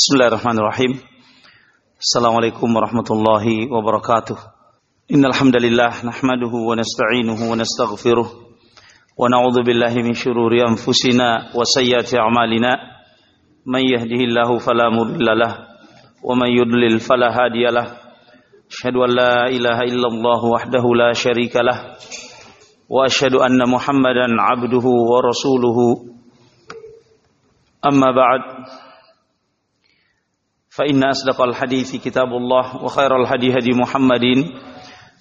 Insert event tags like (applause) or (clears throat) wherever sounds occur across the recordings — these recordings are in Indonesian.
Bismillahirrahmanirrahim. Assalamualaikum warahmatullahi wabarakatuh. Innal hamdalillah nahmaduhu wa nasta'inuhu wa nastaghfiruh wa na'udzu billahi min shururi anfusina wa a'malina. Man yahdihillahu fala mudilla lah wa man yudlil fala hadiyalah. Ashhadu an ilaha illallah wahdahu la sharika lah anna Muhammadan 'abduhu wa rasuluhu. Amma. فإن أصدق الحديث كتاب الله وخير الهدي هدي محمد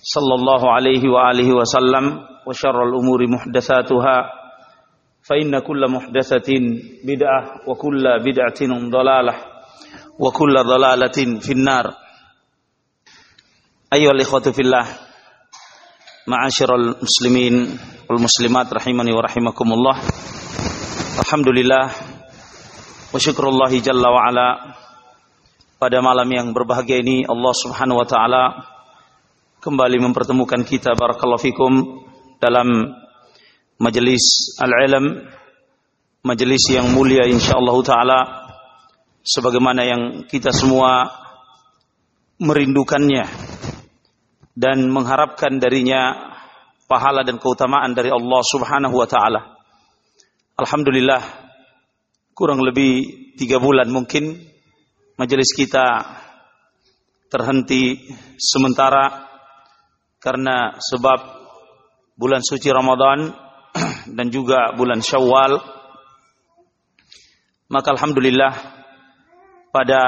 صلى الله عليه وآله وسلم وشر الأمور محدثاتها فإن كل محدثة بدعة وكل بدعة ضلالة وكل ضلالة في النار أيها الإخوة في الله معاشر المسلمين والمسلمات رحمني ورحمكم الله الحمد لله وشكر الله جل وعلا pada malam yang berbahagia ini Allah Subhanahu wa taala kembali mempertemukan kita barakallahu fikum dalam majelis al-ilm majelis yang mulia insyaallah taala sebagaimana yang kita semua merindukannya dan mengharapkan darinya pahala dan keutamaan dari Allah Subhanahu wa taala. Alhamdulillah kurang lebih tiga bulan mungkin majelis kita terhenti sementara karena sebab bulan suci Ramadan (clears throat) dan juga bulan Syawal. Maka alhamdulillah pada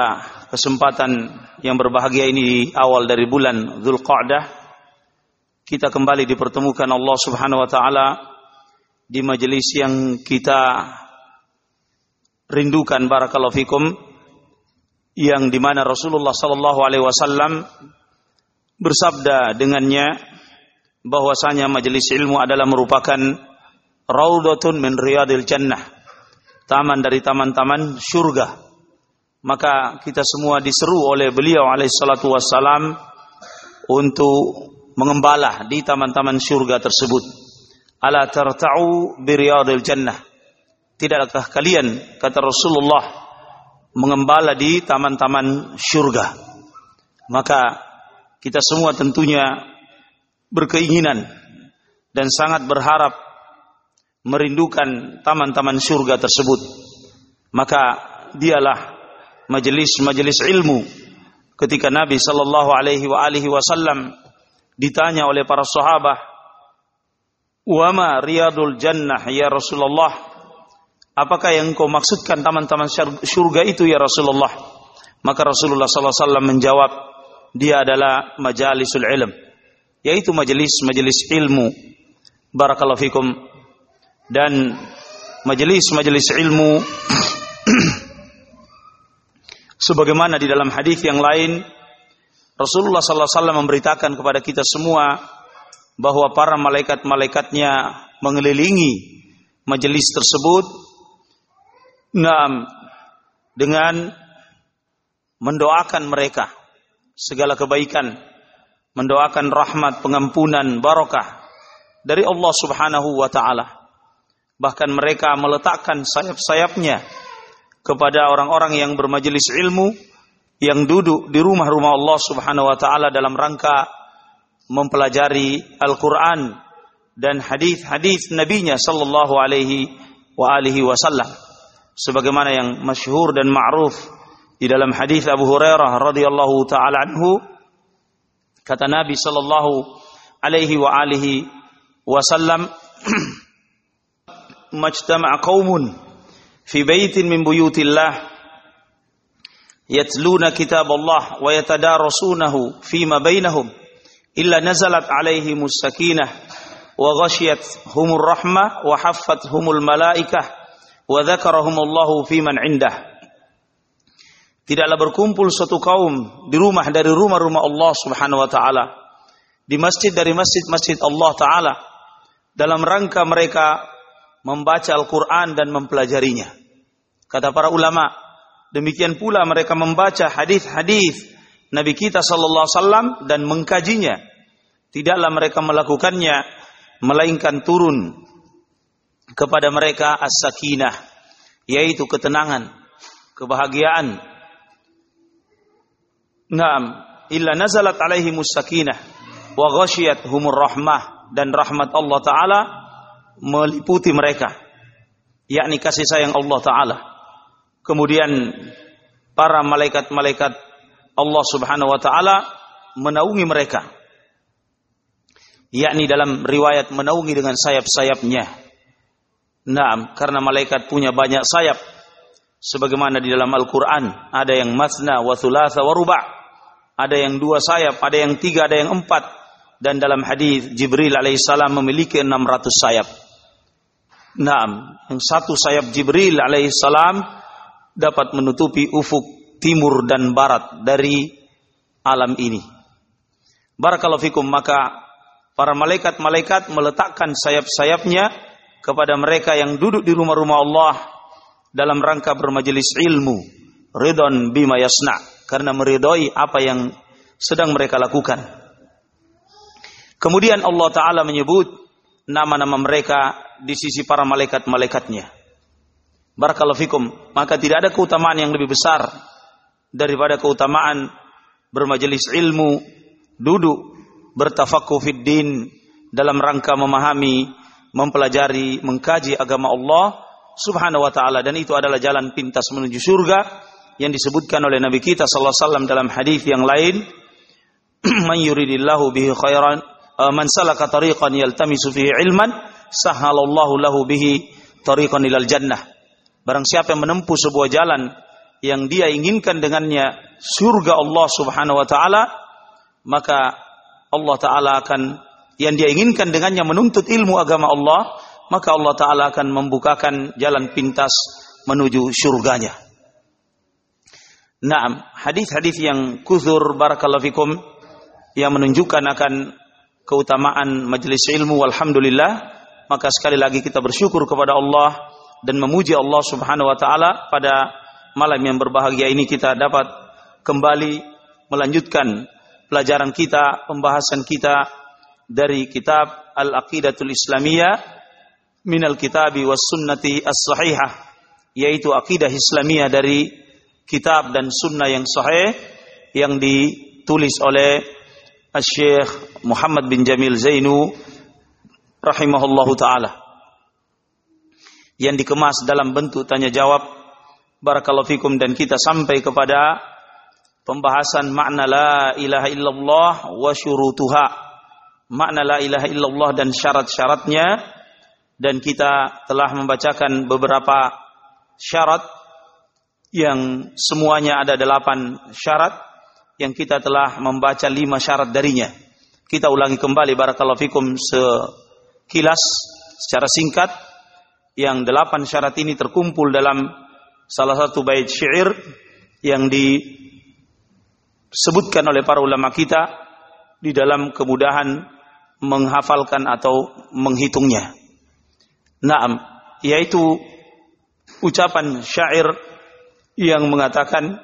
kesempatan yang berbahagia ini di awal dari bulan Dzulqa'dah kita kembali dipertemukan Allah Subhanahu wa taala di majelis yang kita rindukan barakallahu fikum yang di mana Rasulullah Sallallahu Alaihi Wasallam bersabda dengannya bahwasanya majelis ilmu adalah merupakan raudatun min riyadil jannah taman dari taman-taman surga maka kita semua diseru oleh beliau alaihi wassalam untuk mengembala di taman-taman surga tersebut. Ala tarta'u bi riyadil jannah. Tidakkah kalian kata Rasulullah mengembala di taman-taman surga. Maka kita semua tentunya berkeinginan dan sangat berharap merindukan taman-taman surga tersebut. Maka dialah majelis-majelis ilmu ketika Nabi sallallahu alaihi wasallam ditanya oleh para sahabat, "Wa ma riyadul jannah ya Rasulullah?" Apakah yang engkau maksudkan taman-taman surga itu ya Rasulullah? Maka Rasulullah SAW menjawab, dia adalah majalisul ilm. Yaitu majelis-majelis ilmu. Barakallahu fikum. Dan majelis-majelis ilmu (clears throat) sebagaimana di dalam hadis yang lain Rasulullah SAW memberitakan kepada kita semua bahwa para malaikat-malaikatnya mengelilingi majelis tersebut Naam dengan mendoakan mereka segala kebaikan, mendoakan rahmat, pengampunan, barakah dari Allah Subhanahu wa taala. Bahkan mereka meletakkan sayap-sayapnya kepada orang-orang yang bermajelis ilmu yang duduk di rumah-rumah Allah Subhanahu wa taala dalam rangka mempelajari Al-Qur'an dan hadis-hadis nabinya sallallahu alaihi wa alihi wasallam sebagaimana yang masyhur dan ma'ruf di dalam hadis Abu Hurairah radhiyallahu taala anhu kata Nabi sallallahu alaihi wa alihi wasallam (clears throat) majtama'a qaumun fi baitin min buyutillah yatluna kitab Allah wa yatadarasunahu fima bainahum illa nazalat alaihimus sakinah wa ghashiyat humur rahmah wa haffat humul malaikah wa dzakarahumullahu fiman indah. Tidaklah berkumpul suatu kaum di rumah dari rumah-rumah Allah Subhanahu wa taala, di masjid dari masjid-masjid Allah taala dalam rangka mereka membaca Al-Qur'an dan mempelajarinya. Kata para ulama, demikian pula mereka membaca hadis-hadis Nabi kita sallallahu alaihi wasallam dan mengkajinya. Tidaklah mereka melakukannya melainkan turun kepada mereka as-sakinah yaitu ketenangan, kebahagiaan, Naam, illa nazalat alaihi musakinah wa ghashiyat humur rahmah dan rahmat Allah taala meliputi mereka yakni kasih sayang Allah taala. Kemudian para malaikat-malaikat Allah Subhanahu wa taala menaungi mereka. Yakni dalam riwayat menaungi dengan sayap-sayapnya. Naam, karena malaikat punya banyak sayap. Sebagaimana di dalam Al-Quran, ada yang masna wa thulatha wa ruba' ada yang dua sayap, ada yang tiga, ada yang empat. Dan dalam hadis Jibril alaihissalam memiliki 600 sayap. Naam, yang satu sayap Jibril alaihissalam dapat menutupi ufuk timur dan barat dari alam ini. Barakallahu fikum maka para malaikat-malaikat meletakkan sayap-sayapnya kepada mereka yang duduk di rumah-rumah Allah dalam rangka bermajelis ilmu ridon bima yasna karena meridhoi apa yang sedang mereka lakukan. Kemudian Allah taala menyebut nama-nama mereka di sisi para malaikat-malaikatnya. Barakallahu fikum, maka tidak ada keutamaan yang lebih besar daripada keutamaan bermajelis ilmu, duduk bertafakkur fid dalam rangka memahami, mempelajari, mengkaji agama Allah Subhanahu wa taala dan itu adalah jalan pintas menuju surga yang disebutkan oleh Nabi kita sallallahu alaihi wasallam dalam hadis yang lain. (clears throat) Man yuridillahu bihi khairan uh, man salaka tariqan yaltamisu fihi ilman sahalallahu lahu bihi tariqan ilal jannah. Barang siapa yang menempuh sebuah jalan yang dia inginkan dengannya surga Allah Subhanahu wa taala maka Allah taala akan yang dia inginkan dengannya menuntut ilmu agama Allah maka Allah Ta'ala akan membukakan jalan pintas menuju surganya. Naam, hadis-hadis yang kuzur barakallahu fikum yang menunjukkan akan keutamaan majelis ilmu walhamdulillah maka sekali lagi kita bersyukur kepada Allah dan memuji Allah Subhanahu wa taala pada malam yang berbahagia ini kita dapat kembali melanjutkan pelajaran kita, pembahasan kita dari kitab Al-Aqidatul Islamiyah minal kitabi was sunnati as-sahihah yaitu akidah Islamiyah dari kitab dan sunnah yang sahih yang ditulis oleh Syekh Muhammad bin Jamil Zainu rahimahullahu taala yang dikemas dalam bentuk tanya jawab. Barakallahu fikum dan kita sampai kepada pembahasan makna la ilaha illallah wa syurutuha makna la ilaha illallah dan syarat-syaratnya dan kita telah membacakan beberapa syarat yang semuanya ada delapan syarat yang kita telah membaca lima syarat darinya. Kita ulangi kembali barakallahu fikum sekilas secara singkat yang delapan syarat ini terkumpul dalam salah satu bait syair yang disebutkan oleh para ulama kita di dalam kemudahan menghafalkan atau menghitungnya. Naam, yaitu ucapan syair yang mengatakan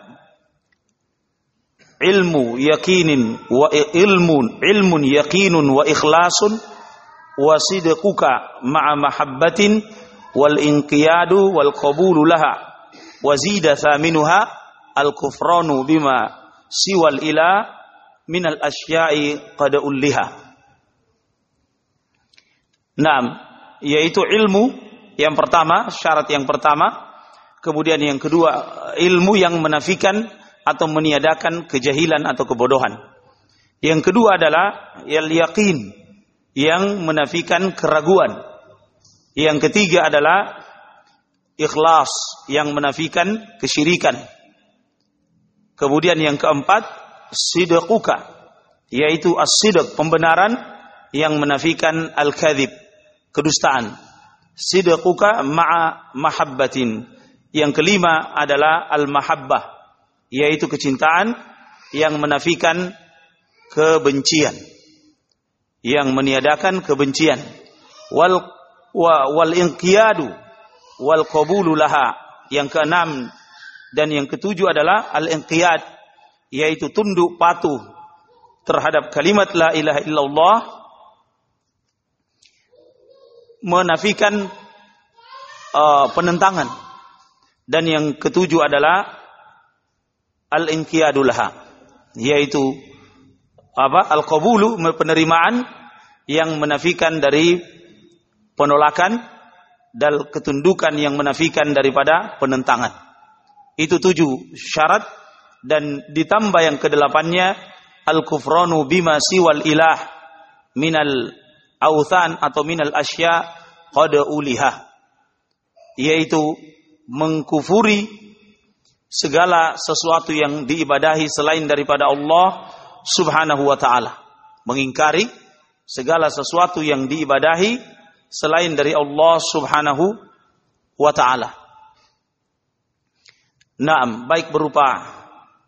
ilmu yakinin wa ilmun ilmun yakinun wa ikhlasun wa sidquka ma'a mahabbatin wal inqiyadu wal qabulu laha wa zida thaminuha al kufranu bima siwal ila min al asya'i qad ulliha Naam, yaitu ilmu yang pertama, syarat yang pertama, kemudian yang kedua ilmu yang menafikan atau meniadakan kejahilan atau kebodohan. Yang kedua adalah yal yang menafikan keraguan. Yang ketiga adalah ikhlas yang menafikan kesyirikan. Kemudian yang keempat sidquka yaitu as-sidq pembenaran yang menafikan al-kadzib kedustaan. Sidquka ma'a mahabbatin. Yang kelima adalah al-mahabbah, yaitu kecintaan yang menafikan kebencian. Yang meniadakan kebencian. Wal wa, wal inqiyadu wal qabulu laha. Yang keenam dan yang ketujuh adalah al-inqiyad yaitu tunduk patuh terhadap kalimat la ilaha illallah menafikan uh, penentangan. Dan yang ketujuh adalah al-inqiyadulaha, yaitu apa al-qabulu penerimaan yang menafikan dari penolakan dan ketundukan yang menafikan daripada penentangan. Itu tujuh syarat dan ditambah yang kedelapannya al-kufranu bima siwal ilah minal authan atau minal asya qad ulihah yaitu mengkufuri segala sesuatu yang diibadahi selain daripada Allah Subhanahu wa taala. Mengingkari segala sesuatu yang diibadahi selain dari Allah Subhanahu wa taala. Naam, baik berupa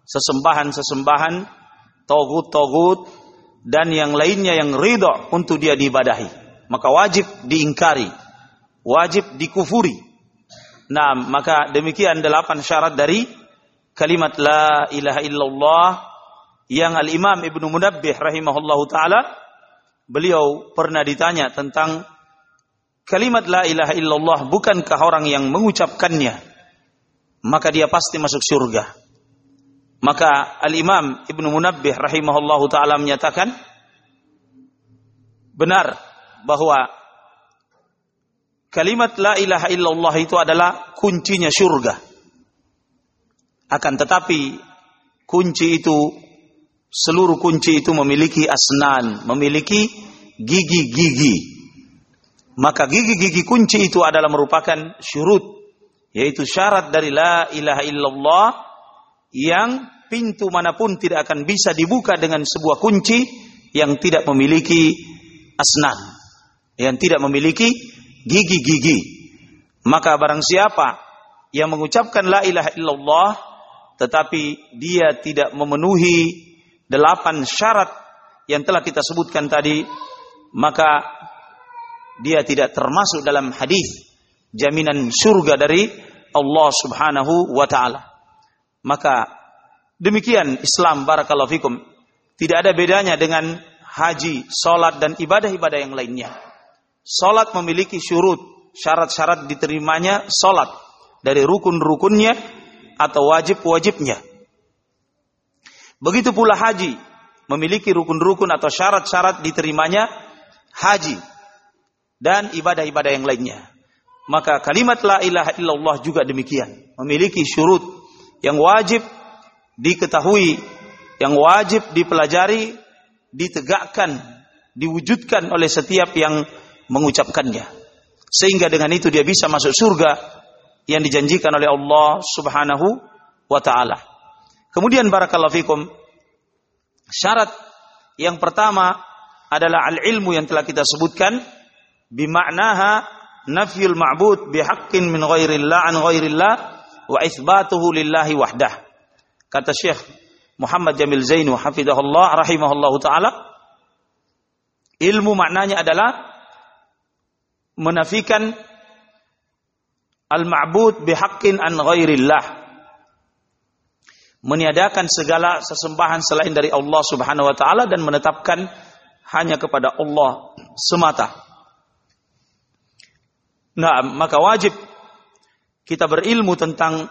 sesembahan-sesembahan, togut-togut, dan yang lainnya yang ridho untuk dia diibadahi. Maka wajib diingkari, wajib dikufuri. Nah, maka demikian delapan syarat dari kalimat la ilaha illallah yang Al-Imam Ibnu Munabbih rahimahullahu taala beliau pernah ditanya tentang kalimat la ilaha illallah bukankah orang yang mengucapkannya maka dia pasti masuk surga maka Al-Imam Ibnu Munabbih rahimahullahu taala menyatakan benar bahwa kalimat la ilaha illallah itu adalah kuncinya surga akan tetapi kunci itu seluruh kunci itu memiliki asnan, memiliki gigi-gigi. Maka gigi-gigi kunci itu adalah merupakan syurut, yaitu syarat dari la ilaha illallah yang pintu mana pun tidak akan bisa dibuka dengan sebuah kunci yang tidak memiliki asnan, yang tidak memiliki gigi-gigi. Maka barang siapa yang mengucapkan la ilaha illallah tetapi dia tidak memenuhi delapan syarat yang telah kita sebutkan tadi, maka dia tidak termasuk dalam hadis jaminan surga dari Allah Subhanahu wa taala. Maka demikian Islam barakallahu fikum. Tidak ada bedanya dengan haji, salat dan ibadah-ibadah yang lainnya. Salat memiliki syurut, syarat-syarat diterimanya salat dari rukun-rukunnya atau wajib-wajibnya. Begitu pula haji memiliki rukun-rukun atau syarat-syarat diterimanya haji dan ibadah-ibadah yang lainnya. Maka kalimat la ilaha illallah juga demikian, memiliki syurut yang wajib diketahui, yang wajib dipelajari, ditegakkan, diwujudkan oleh setiap yang mengucapkannya. Sehingga dengan itu dia bisa masuk surga yang dijanjikan oleh Allah Subhanahu wa taala. Kemudian barakallahu fikum syarat yang pertama adalah al-ilmu yang telah kita sebutkan bimaknaha nafyul ma'bud bihaqqin min ghairillah an ghairillah wa itsbatuhu lillahi wahdah. Kata Syekh Muhammad Jamil Zainu hafizahullah rahimahullahu taala ilmu maknanya adalah menafikan al-ma'bud bihaqqin an ghairillah meniadakan segala sesembahan selain dari Allah Subhanahu wa taala dan menetapkan hanya kepada Allah semata. Nah, maka wajib kita berilmu tentang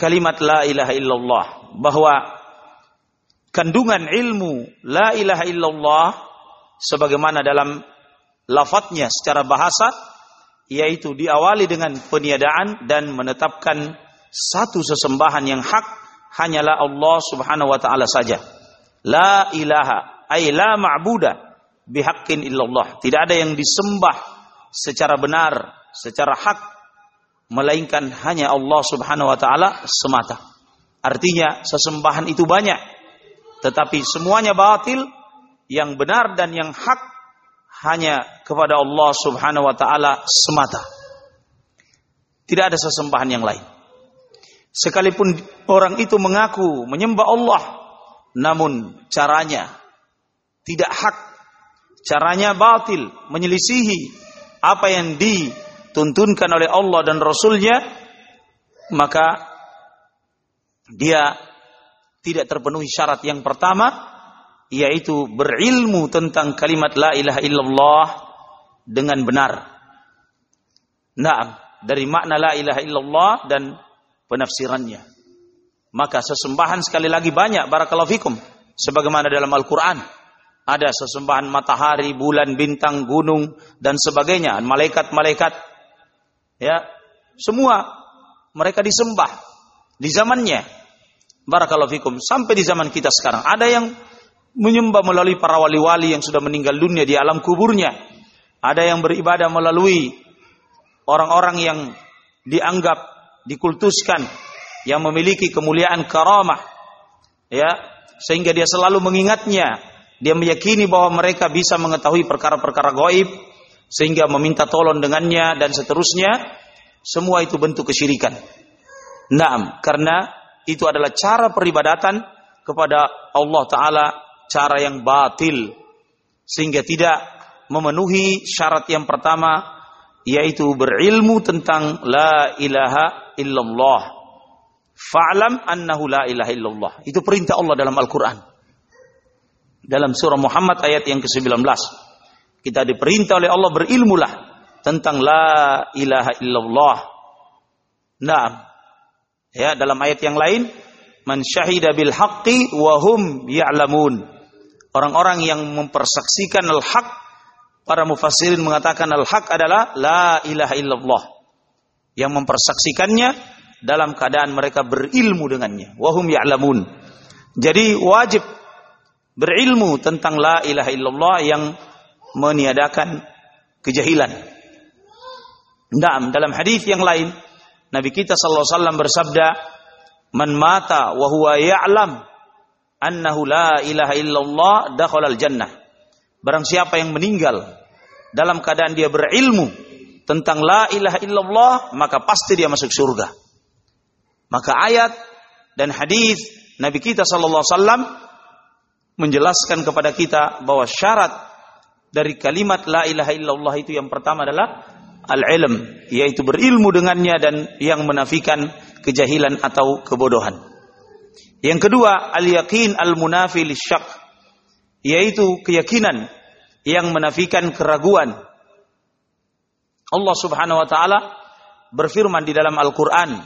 kalimat la ilaha illallah bahwa kandungan ilmu la ilaha illallah sebagaimana dalam lafadznya secara bahasa yaitu diawali dengan peniadaan dan menetapkan satu sesembahan yang hak hanyalah Allah Subhanahu wa taala saja. La ilaha ay la ma'buda bihaqqin illallah. Tidak ada yang disembah secara benar, secara hak melainkan hanya Allah Subhanahu wa taala semata. Artinya sesembahan itu banyak, tetapi semuanya batil, yang benar dan yang hak hanya kepada Allah Subhanahu wa taala semata. Tidak ada sesembahan yang lain. Sekalipun orang itu mengaku menyembah Allah, namun caranya tidak hak, caranya batil, menyelisihi apa yang dituntunkan oleh Allah dan Rasulnya, maka dia tidak terpenuhi syarat yang pertama, yaitu berilmu tentang kalimat la ilaha illallah dengan benar. Nah, dari makna la ilaha illallah dan penafsirannya. Maka sesembahan sekali lagi banyak barakallahu fikum sebagaimana dalam Al-Qur'an ada sesembahan matahari, bulan, bintang, gunung dan sebagainya, malaikat-malaikat ya, semua mereka disembah di zamannya. Barakallahu fikum. Sampai di zaman kita sekarang. Ada yang menyembah melalui para wali-wali yang sudah meninggal dunia di alam kuburnya. Ada yang beribadah melalui orang-orang yang dianggap dikultuskan yang memiliki kemuliaan karamah. Ya. Sehingga dia selalu mengingatnya. Dia meyakini bahwa mereka bisa mengetahui perkara-perkara gaib sehingga meminta tolong dengannya dan seterusnya semua itu bentuk kesyirikan Naam karena itu adalah cara peribadatan kepada Allah taala cara yang batil sehingga tidak memenuhi syarat yang pertama yaitu berilmu tentang la ilaha illallah. Fa'lam annahu la ilaha illallah. Itu perintah Allah dalam Al-Qur'an. Dalam surah Muhammad ayat yang ke-19. Kita diperintah oleh Allah berilmulah tentang la ilaha illallah. Nah, ya dalam ayat yang lain, man syahida bil haqqi wa hum ya'lamun. Orang-orang yang mempersaksikan al-haq Para mufassirin mengatakan al-haq adalah la ilaha illallah. Yang mempersaksikannya dalam keadaan mereka berilmu dengannya. Wahum ya'lamun. Jadi wajib berilmu tentang la ilaha illallah yang meniadakan kejahilan. Nah, dalam hadis yang lain Nabi kita sallallahu alaihi wasallam bersabda, "Man mata wa huwa ya'lam annahu la ilaha illallah dakhala al-jannah." Barang siapa yang meninggal dalam keadaan dia berilmu tentang la ilaha illallah, maka pasti dia masuk surga. Maka ayat dan hadis Nabi kita sallallahu alaihi wasallam menjelaskan kepada kita bahwa syarat dari kalimat la ilaha illallah itu yang pertama adalah al-ilm, yaitu berilmu dengannya dan yang menafikan kejahilan atau kebodohan. Yang kedua, al-yaqin al-munafi lisyak yaitu keyakinan yang menafikan keraguan. Allah Subhanahu wa taala berfirman di dalam Al-Qur'an,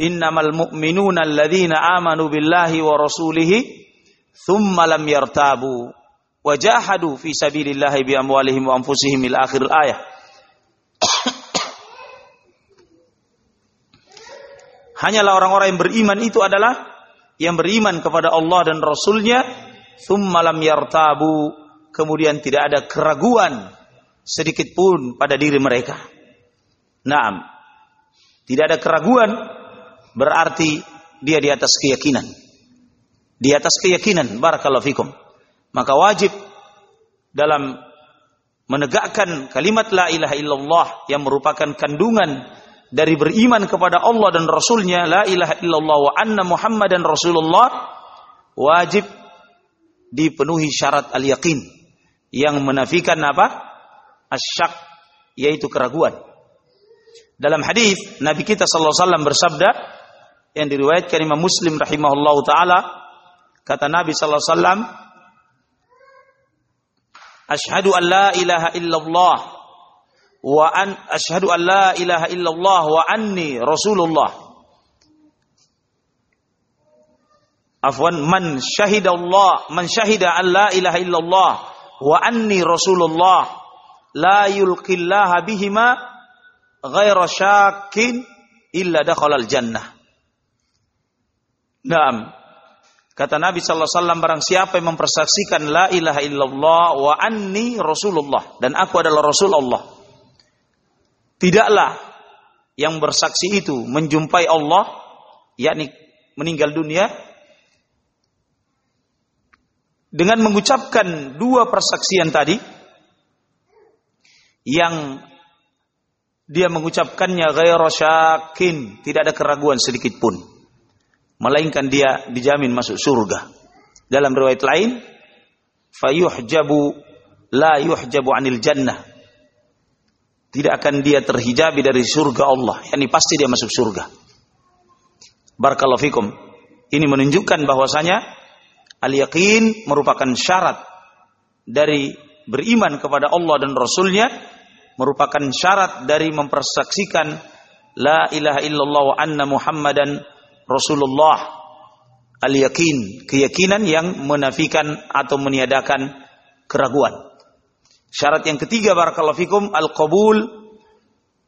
"Innamal mu'minuna alladzina amanu billahi wa rasulihi thumma lam yartabu wa jahadu fi sabilillahi bi amwalihim wa anfusihim ila akhir ayah." Hanyalah orang-orang yang beriman itu adalah yang beriman kepada Allah dan Rasulnya Thummalam yartabu. Kemudian tidak ada keraguan sedikit pun pada diri mereka. Naam. Tidak ada keraguan berarti dia di atas keyakinan. Di atas keyakinan. Barakallahu fikum. Maka wajib dalam menegakkan kalimat la ilaha illallah yang merupakan kandungan dari beriman kepada Allah dan Rasulnya la ilaha illallah wa anna muhammadan rasulullah wajib dipenuhi syarat al-yaqin yang menafikan apa? Asyak yaitu keraguan. Dalam hadis Nabi kita sallallahu alaihi wasallam bersabda yang diriwayatkan Imam Muslim rahimahullah taala kata Nabi sallallahu alaihi wasallam Ashhadu an la ilaha illallah wa an ashhadu an la ilaha illallah wa anni rasulullah. Afwan man syahidallah man syahida an la ilaha illallah wa anni rasulullah la yulqillaha bihima ghaira syakin illa dakhalal jannah. Naam kata Nabi sallallahu alaihi wasallam barang siapa yang mempersaksikan la ilaha illallah wa anni rasulullah dan aku adalah rasul Allah tidaklah yang bersaksi itu menjumpai Allah yakni meninggal dunia dengan mengucapkan dua persaksian tadi yang dia mengucapkannya ghairu syakin, tidak ada keraguan sedikit pun. Melainkan dia dijamin masuk surga. Dalam riwayat lain, fayuhjabu la yuhjabu anil jannah. Tidak akan dia terhijabi dari surga Allah. Yani pasti dia masuk surga. Barakallahu. Ini menunjukkan bahwasanya Al-yaqin merupakan syarat dari beriman kepada Allah dan Rasulnya, merupakan syarat dari mempersaksikan La ilaha illallah wa anna Muhammadan Rasulullah al-yakin, keyakinan yang menafikan atau meniadakan keraguan. Syarat yang ketiga barakallahu fikum al-qabul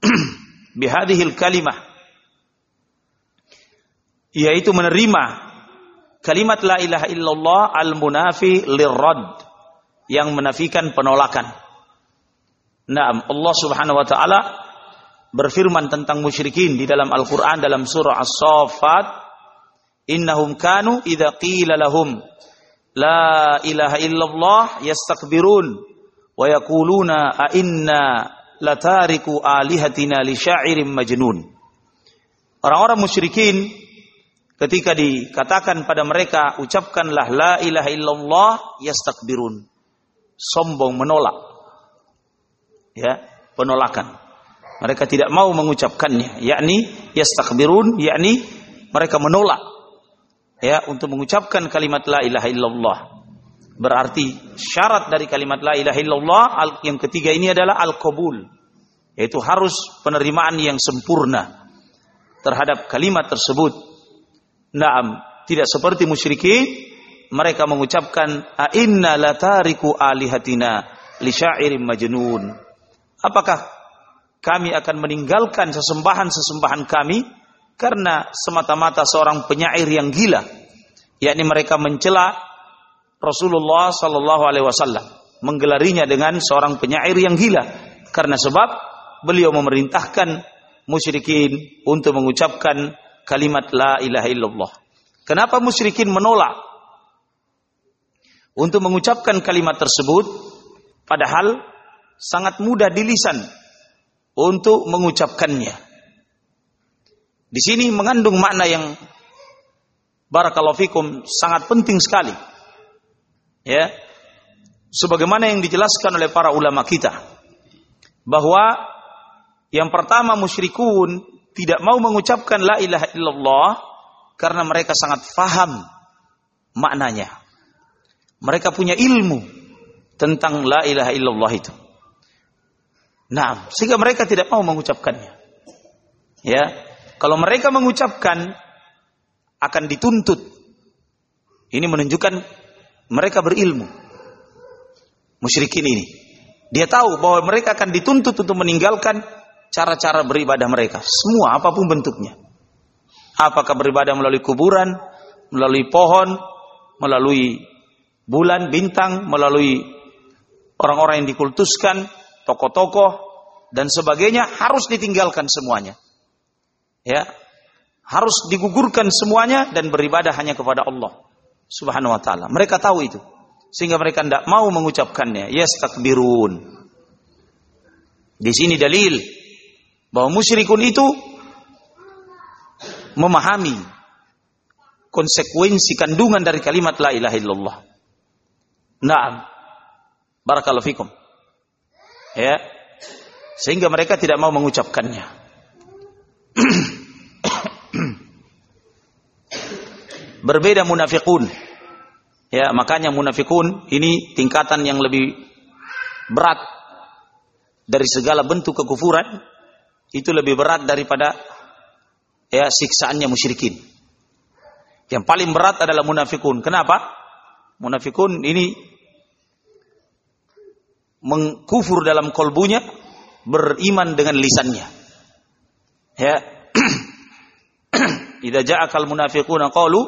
(clears throat) bihadhil kalimah yaitu menerima kalimat la ilaha illallah al-munafi lirrad yang menafikan penolakan. Naam, Allah Subhanahu wa taala berfirman tentang musyrikin di dalam Al-Qur'an dalam surah As-Saffat, "Innahum kanu idza qila lahum la ilaha illallah yastakbirun wa yaquluna a inna latariku alihatina li sya'irin majnun." Orang-orang musyrikin ketika dikatakan pada mereka ucapkanlah la ilaha illallah yastakbirun. Sombong menolak. Ya penolakan mereka tidak mau mengucapkannya. Yakni yastakbirun yakni mereka menolak. Ya untuk mengucapkan kalimat la ilaha illallah. Berarti syarat dari kalimat la ilaha illallah yang ketiga ini adalah al-qabul. Yaitu harus penerimaan yang sempurna terhadap kalimat tersebut. Naam tidak seperti musyrikin mereka mengucapkan inna latariku alihatina li syairin majnun. Apakah kami akan meninggalkan sesembahan-sesembahan kami karena semata-mata seorang penyair yang gila, yakni mereka mencela Rasulullah sallallahu alaihi wasallam, menggelarinya dengan seorang penyair yang gila. Karena sebab beliau memerintahkan musyrikin untuk mengucapkan kalimat la ilaha illallah. Kenapa musyrikin menolak? Untuk mengucapkan kalimat tersebut padahal sangat mudah di lisan untuk mengucapkannya. Di sini mengandung makna yang barakallahu fikum sangat penting sekali. Ya. Sebagaimana yang dijelaskan oleh para ulama kita bahwa yang pertama musyrikun tidak mau mengucapkan la ilaha illallah karena mereka sangat faham maknanya. Mereka punya ilmu tentang la ilaha illallah itu. Nah, sehingga mereka tidak mau mengucapkannya. Ya, kalau mereka mengucapkan akan dituntut. Ini menunjukkan mereka berilmu. Musyrikin ini. Dia tahu bahwa mereka akan dituntut untuk meninggalkan cara-cara beribadah mereka. Semua apa pun bentuknya. Apakah beribadah melalui kuburan, melalui pohon, melalui bulan, bintang, melalui orang-orang yang dikultuskan, tokoh-tokoh, dan sebagainya harus ditinggalkan semuanya. Ya, harus digugurkan semuanya dan beribadah hanya kepada Allah Subhanahu wa taala. Mereka tahu itu. Sehingga mereka tidak mau mengucapkannya. Yastakbirun. Di sini dalil bahwa musyrikun itu memahami konsekuensi kandungan dari kalimat la ilaha illallah. Naam. Barakallahu fikum. Ya. Sehingga mereka tidak mau mengucapkannya. (clears throat) Berbeda munafikun. Ya, makanya munafikun ini tingkatan yang lebih berat dari segala bentuk kekufuran itu lebih berat daripada ya siksaannya musyrikin. Yang paling berat adalah munafikun. Kenapa? Munafikun ini mengkufur dalam kolbunya, beriman dengan lisannya. Ya. (clears throat) Idza ja'akal munafiquna qalu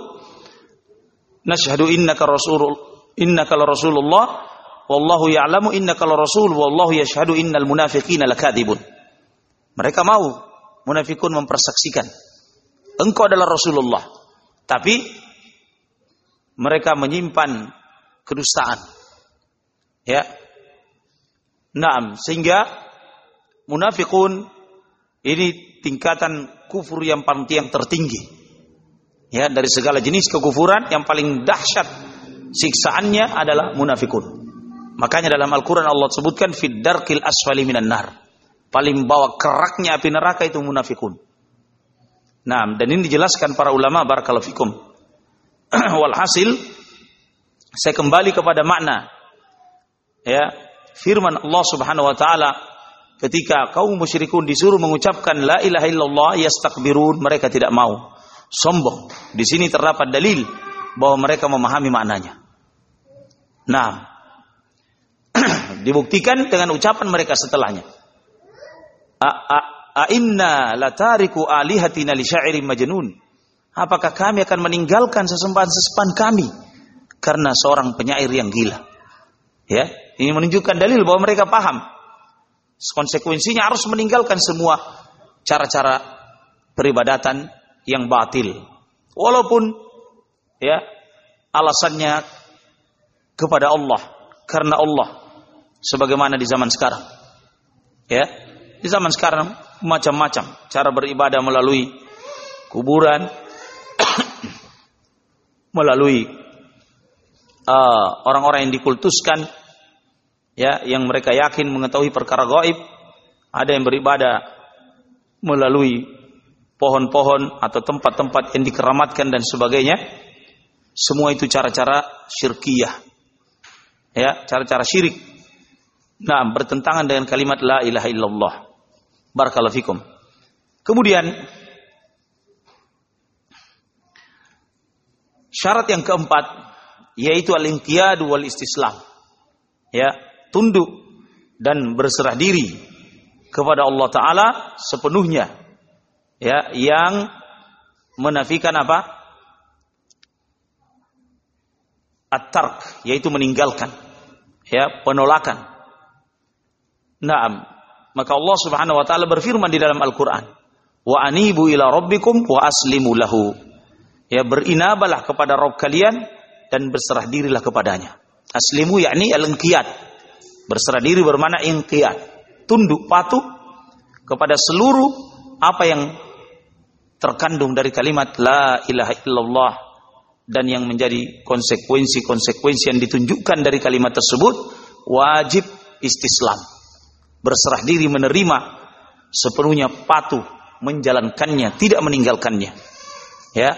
nashhadu innaka rasul innaka rasulullah wallahu ya'lamu innaka rasul wallahu yashhadu innal munafiqina lakadzibun. Mereka mau munafikun mempersaksikan engkau adalah Rasulullah. Tapi mereka menyimpan kedustaan. Ya, Naam, sehingga munafikun ini tingkatan kufur yang paling yang tertinggi. Ya, dari segala jenis kekufuran yang paling dahsyat siksaannya adalah munafikun. Makanya dalam Al-Qur'an Allah sebutkan fid darkil asfali minan nar. Paling bawah keraknya api neraka itu munafikun. Nah, dan ini dijelaskan para ulama barakallahu fikum. (clears throat) Walhasil saya kembali kepada makna ya firman Allah Subhanahu wa taala ketika kaum musyrikun disuruh mengucapkan la ilaha illallah yastakbirun mereka tidak mau sombong. Di sini terdapat dalil bahwa mereka memahami maknanya. Nah, (clears throat) dibuktikan dengan ucapan mereka setelahnya. A, a, a inna latariku alihatina li syairin majnun. Apakah kami akan meninggalkan sesembahan-sesembahan kami karena seorang penyair yang gila? Ya, ini menunjukkan dalil bahwa mereka paham. Konsekuensinya harus meninggalkan semua cara-cara peribadatan yang batil. Walaupun ya alasannya kepada Allah karena Allah sebagaimana di zaman sekarang. Ya, di zaman sekarang macam-macam cara beribadah melalui kuburan, (coughs) melalui uh, orang-orang uh, yang dikultuskan, ya, yang mereka yakin mengetahui perkara gaib, ada yang beribadah melalui pohon-pohon atau tempat-tempat yang dikeramatkan dan sebagainya. Semua itu cara-cara syirkiyah. Ya, cara-cara syirik. Nah, bertentangan dengan kalimat la ilaha illallah. Barakallahu fikum. Kemudian syarat yang keempat yaitu al-inqiyad wal istislam. Ya, tunduk dan berserah diri kepada Allah taala sepenuhnya. Ya, yang menafikan apa? At-tark, yaitu meninggalkan. Ya, penolakan. Naam, maka Allah Subhanahu wa taala berfirman di dalam Al-Qur'an, "Wa anibu ila rabbikum wa aslimu lahu." Ya berinabalah kepada Rabb kalian dan berserah dirilah kepadanya. Aslimu yakni al-inqiyad. Berserah diri bermakna inqiyad. Tunduk patuh kepada seluruh apa yang terkandung dari kalimat la ilaha illallah dan yang menjadi konsekuensi-konsekuensi yang ditunjukkan dari kalimat tersebut wajib istislam. Berserah diri menerima sepenuhnya patuh menjalankannya tidak meninggalkannya. Ya.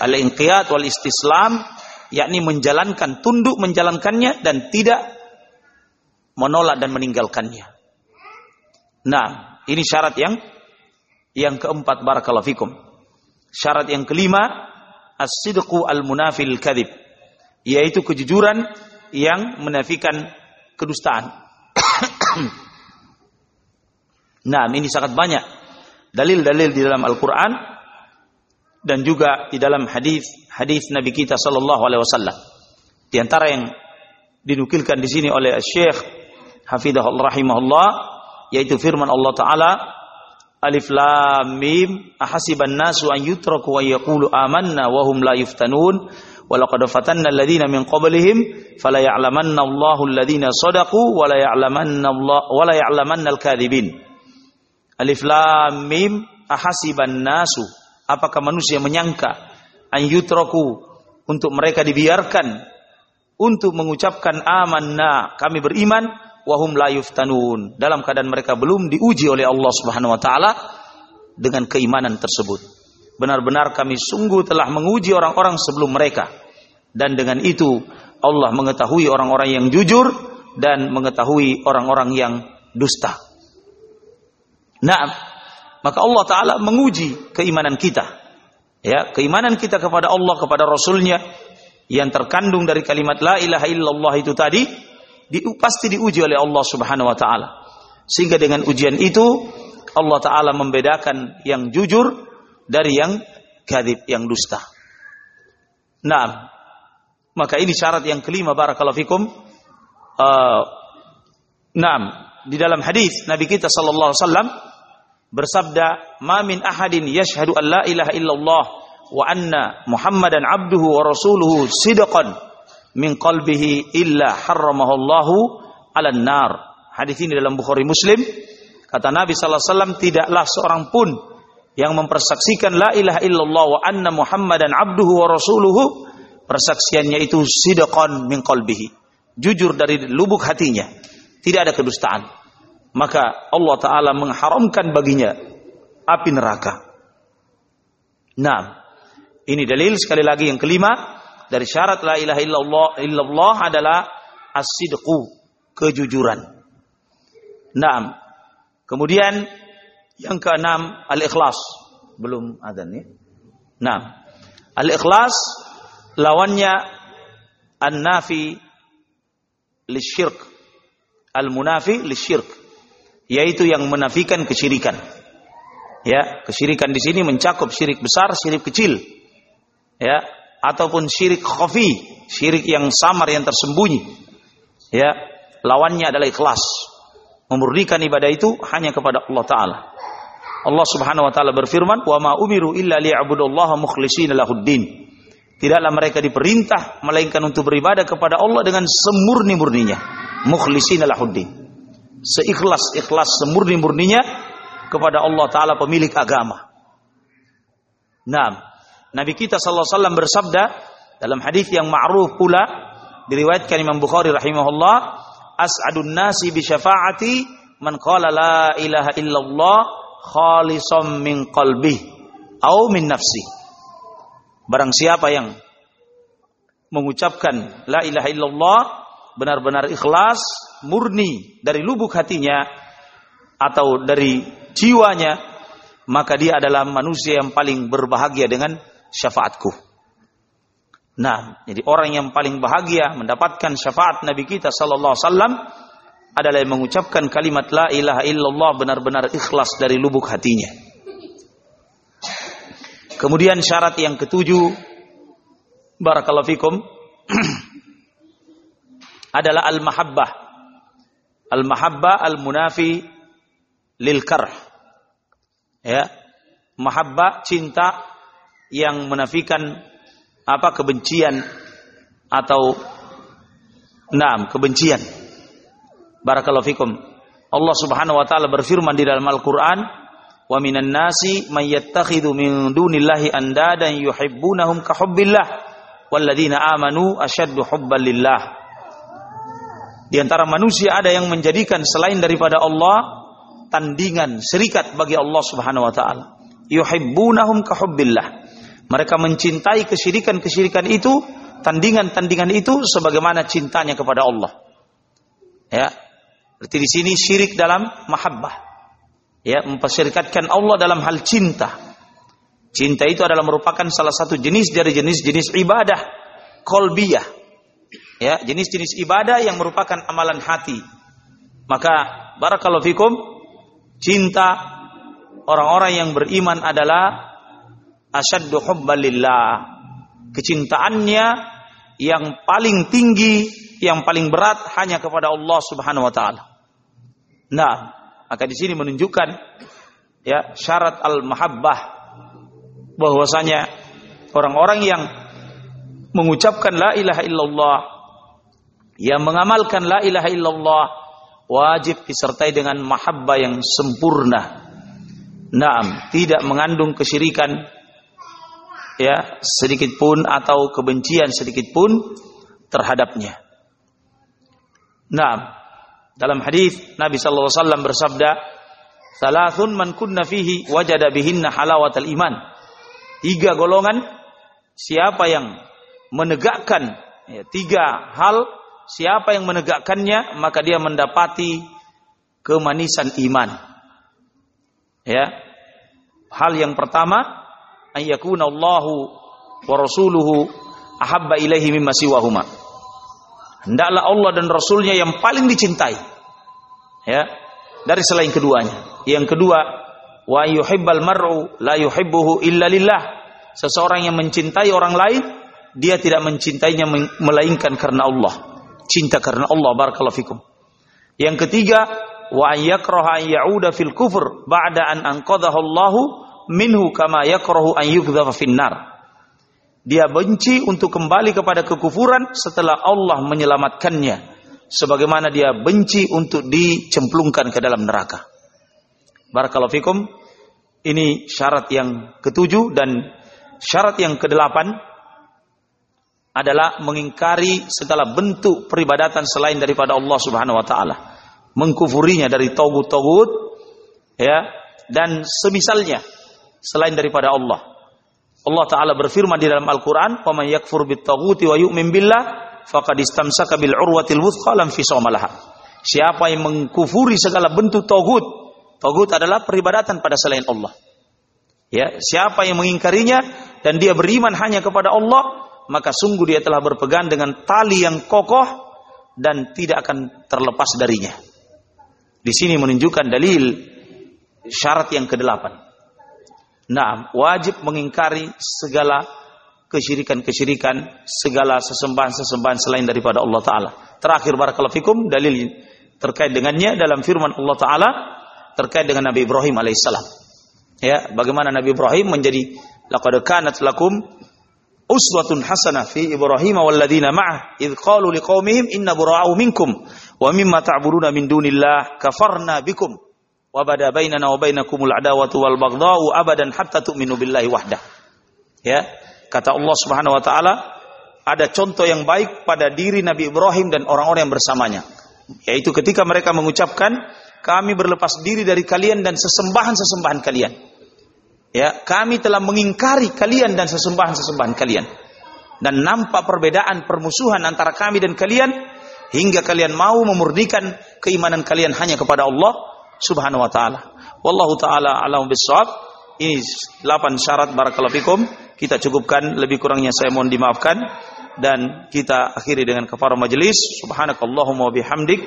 Al-inqiyad wal istislam yakni menjalankan tunduk menjalankannya dan tidak menolak dan meninggalkannya. Nah ini syarat yang yang keempat barakallahu fikum. Syarat yang kelima as-sidqu al-munafil kadhib yaitu kejujuran yang menafikan kedustaan. (coughs) Nah, ini sangat banyak dalil-dalil di dalam Al-Qur'an dan juga di dalam hadis hadis Nabi kita sallallahu alaihi wasallam. Di antara yang dinukilkan di sini oleh Syekh Hafidahullah rahimahullah yaitu firman Allah taala Alif Lam Mim ahasiban nasu an yutraku wa yaqulu amanna wa hum la yuftanun wa laqad fatanna alladhina min qablihim fala ya'lamanna Allahu alladhina sadaqu wa la ya'lamanna Allah wa la ya'lamanna al-kadhibin Alif Lam Mim ahasiban nasu. Apakah manusia menyangka an yutraku untuk mereka dibiarkan untuk mengucapkan amanna kami beriman wahum la yuftanun dalam keadaan mereka belum diuji oleh Allah Subhanahu wa taala dengan keimanan tersebut. Benar-benar kami sungguh telah menguji orang-orang sebelum mereka dan dengan itu Allah mengetahui orang-orang yang jujur dan mengetahui orang-orang yang dusta. Nah, maka Allah Ta'ala menguji keimanan kita. Ya, keimanan kita kepada Allah, kepada Rasulnya, yang terkandung dari kalimat La ilaha illallah itu tadi, di, pasti diuji oleh Allah Subhanahu Wa Ta'ala. Sehingga dengan ujian itu, Allah Ta'ala membedakan yang jujur dari yang kadib, yang dusta. Nah, maka ini syarat yang kelima barakallahu fikum. Uh, nah, di dalam hadis Nabi kita sallallahu alaihi wasallam bersabda, "Ma min ahadin yashhadu an la ilaha illallah wa anna Muhammadan abduhu wa rasuluhu sidqan min qalbihi illa harramahu Allahu 'alan nar." Hadis ini dalam Bukhari Muslim. Kata Nabi sallallahu alaihi wasallam, tidaklah seorang pun yang mempersaksikan la ilaha illallah wa anna Muhammadan abduhu wa rasuluhu persaksiannya itu sidqan min qalbihi. Jujur dari lubuk hatinya. Tidak ada kedustaan maka Allah Ta'ala mengharamkan baginya api neraka. Nah, ini dalil sekali lagi yang kelima dari syarat la ilaha illallah, illallah adalah as-sidqu, kejujuran. Nah, kemudian yang keenam al-ikhlas. Belum ada nih. Nah, al-ikhlas lawannya an-nafi lisyirk. Al-munafi lisyirk. Yaitu yang menafikan kesyirikan. Ya, kesyirikan di sini mencakup syirik besar, syirik kecil. Ya, ataupun syirik khafi, syirik yang samar yang tersembunyi. Ya, lawannya adalah ikhlas. Memurnikan ibadah itu hanya kepada Allah taala. Allah Subhanahu wa taala berfirman, "Wa ma umiru illa liya'budullaha mukhlishina lahuddin." Tidaklah mereka diperintah melainkan untuk beribadah kepada Allah dengan semurni-murninya, mukhlishina lahuddin. Seikhlas-ikhlas semurni-murninya kepada Allah taala pemilik agama. Nah, Nabi kita sallallahu alaihi wasallam bersabda dalam hadis yang ma'ruf pula diriwayatkan Imam Bukhari rahimahullah, "As'adun nasi bi syafaati man qala la ilaha illallah khalisom min qalbi au min nafsi. Barang siapa yang mengucapkan la ilaha illallah benar-benar ikhlas, murni dari lubuk hatinya atau dari jiwanya, maka dia adalah manusia yang paling berbahagia dengan syafaatku. Nah, jadi orang yang paling bahagia mendapatkan syafaat Nabi kita sallallahu alaihi wasallam adalah yang mengucapkan kalimat la ilaha illallah benar-benar ikhlas dari lubuk hatinya. Kemudian syarat yang ketujuh barakallahu fikum (clears throat) adalah al-mahabbah. Al-mahabbah al-munafi lil karh. Ya. Mahabbah cinta yang menafikan apa kebencian atau naam kebencian Barakallahu fikum. Allah Subhanahu wa taala berfirman di dalam Al-Qur'an, "Wa minan nasi may yattakhidhu min dunillahi andadan yuhibbunahum ka hubbillah walladzina amanu ashaddu hubban lillah." Di antara manusia ada yang menjadikan selain daripada Allah tandingan, serikat bagi Allah Subhanahu wa taala. Yuhibbunahum ka hubbillah. Mereka mencintai kesyirikan-kesyirikan itu, tandingan-tandingan itu sebagaimana cintanya kepada Allah. Ya, Berarti di sini syirik dalam mahabbah. Ya, mempersyirikatkan Allah dalam hal cinta. Cinta itu adalah merupakan salah satu jenis dari jenis-jenis ibadah kolbiyah. Ya, jenis-jenis ibadah yang merupakan amalan hati. Maka barakallahu fikum cinta orang-orang yang beriman adalah asyaddu hubbalillah. Kecintaannya yang paling tinggi, yang paling berat hanya kepada Allah Subhanahu wa taala. Nah, maka di sini menunjukkan ya syarat al-mahabbah bahwasanya orang-orang yang mengucapkan la ilaha illallah yang mengamalkan la ilaha illallah wajib disertai dengan mahabbah yang sempurna. Naam, tidak mengandung kesyirikan ya sedikit pun atau kebencian sedikit pun terhadapnya. Naam, dalam hadis Nabi sallallahu alaihi wasallam bersabda, "Salasun man kunna fihi wajada bihinna halawatal iman." Tiga golongan siapa yang menegakkan ya, tiga hal siapa yang menegakkannya maka dia mendapati kemanisan iman. Ya. Hal yang pertama ayyakuna Allahu wa rasuluhu ahabba ilaihi mimma siwahuma hendaklah Allah dan Rasulnya yang paling dicintai. Ya, dari selain keduanya. Yang kedua, wa yuhibbal mar'u la yuhibbuhu illa lillah. Seseorang yang mencintai orang lain, dia tidak mencintainya melainkan karena Allah. Cinta karena Allah barakallahu fikum. Yang ketiga, wa yakraha an ya'uda fil kufur ba'da an anqadhahu Allahu minhu kama yakrahu an yukdhafa finnar dia benci untuk kembali kepada kekufuran setelah Allah menyelamatkannya sebagaimana dia benci untuk dicemplungkan ke dalam neraka. Barakallahu fikum. Ini syarat yang ketujuh dan syarat yang kedelapan adalah mengingkari segala bentuk peribadatan selain daripada Allah Subhanahu wa taala. Mengkufurinya dari togut-togut ya dan semisalnya selain daripada Allah. Allah taala berfirman di dalam Al-Qur'an, "Wa may yakfur bit-taghuti wa yu'min billah faqad istamsaka urwatil wuthqa lam Siapa yang mengkufuri segala bentuk tagut, tagut adalah peribadatan pada selain Allah. Ya, siapa yang mengingkarinya dan dia beriman hanya kepada Allah, maka sungguh dia telah berpegang dengan tali yang kokoh dan tidak akan terlepas darinya. Di sini menunjukkan dalil syarat yang kedelapan. Nah, wajib mengingkari segala kesyirikan-kesyirikan, segala sesembahan-sesembahan selain daripada Allah Ta'ala. Terakhir, barakallahu fikum, dalil terkait dengannya dalam firman Allah Ta'ala terkait dengan Nabi Ibrahim alaihissalam. Ya, bagaimana Nabi Ibrahim menjadi laqad kanat lakum uswatun hasanah fi Ibrahim walladzina ma'ah id qalu liqaumihim inna bura'u minkum wa mimma ta'buduna min dunillah kafarna bikum wa bada bainana wa bainakumul adawatu wal baghdha'u abadan hatta tu'minu billahi wahdah. Ya, kata Allah Subhanahu wa taala ada contoh yang baik pada diri Nabi Ibrahim dan orang-orang yang bersamanya. Yaitu ketika mereka mengucapkan kami berlepas diri dari kalian dan sesembahan-sesembahan kalian. Ya, kami telah mengingkari kalian dan sesembahan-sesembahan kalian. Dan nampak perbedaan permusuhan antara kami dan kalian hingga kalian mau memurnikan keimanan kalian hanya kepada Allah Subhanahu wa taala. Wallahu taala alam bisawab. Ini 8 syarat barakallahu fikum. Kita cukupkan lebih kurangnya saya mohon dimaafkan dan kita akhiri dengan kafarah majelis. Subhanakallahumma bihamdik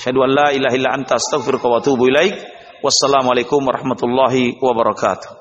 Asyhadu an la ilaha illa anta astaghfiruka wa atubu ilaik. Wassalamualaikum warahmatullahi wabarakatuh.